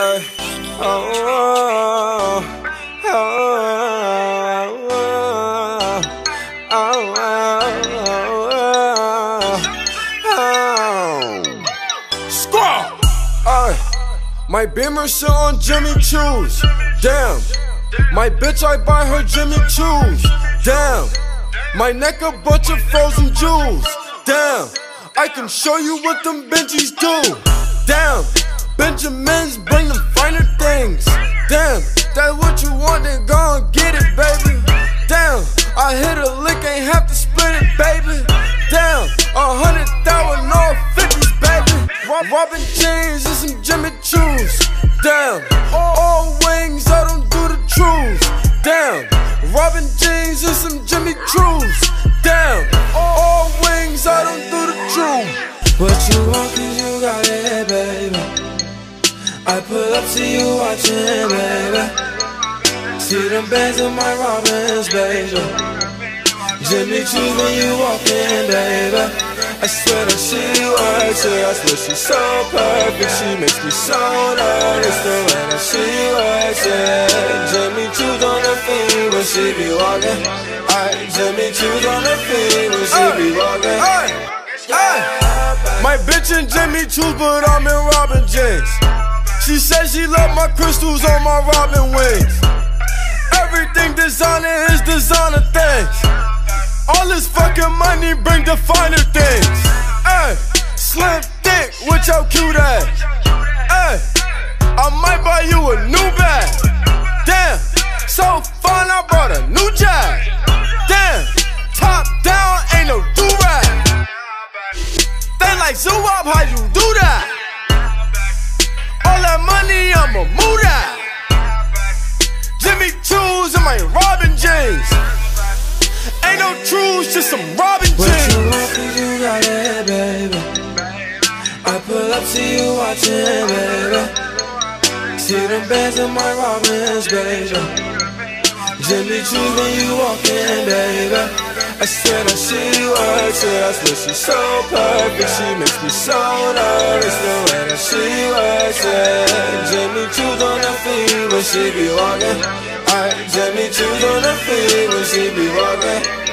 Ay, oh, oh, oh, oh, oh, oh. oh. Squaw! Ay, my Beamer sit on Jimmy Choo's. Damn. My bitch, I buy her Jimmy Choo's. Damn. My neck a bunch of frozen jewels. Damn. I can show you what them Benjis do. Damn. Benjamins bring them finer things. Damn, that what you want, then go and get it, baby. Damn, I hit a lick, ain't have to split it, baby. Damn, a hundred thousand, no fifties, baby. Robin jeans and some Jimmy Choos. Damn, all wings, I don't do the truths. Damn, Robin jeans and some Jimmy Choos. Damn, all wings, I don't do the truth. What you I pull up, to you watching, baby. See them bands in my Robins, baby. Jimmy Choo when you walk in, baby. I swear that she works it. I swear she's so perfect. She makes me so nervous the way that she works it. Jimmy Choo's on her feet when she be walking. Aye, Jimmy Choo's on her feet when she be walking. My bitch and Jimmy Choo's, but I'm in Robin jeans. She said she love my crystals on my robin wings. Everything designer is designer things. All this fucking money bring the finer things. Ay, slim thick with your cute ass. Ay, I might buy you a new bag. Damn, so fine I brought a new jag. Damn, top down ain't no do rag. They like zoo up, how you do that? Choo's Robin jeans. Ain't no truths, just some Robin What you want, cause you got it, baby. I pull up, see you watching, baby. See them bands in my Robins, baby. Jimmy Choo when you walk in, baby. I swear that she works it. I swear she's so perfect. She makes me so nervous the way that she works it. Jimmy Choo's on her feet when she be walking. Alright, Jimmy Choo's on her feet when she be walking.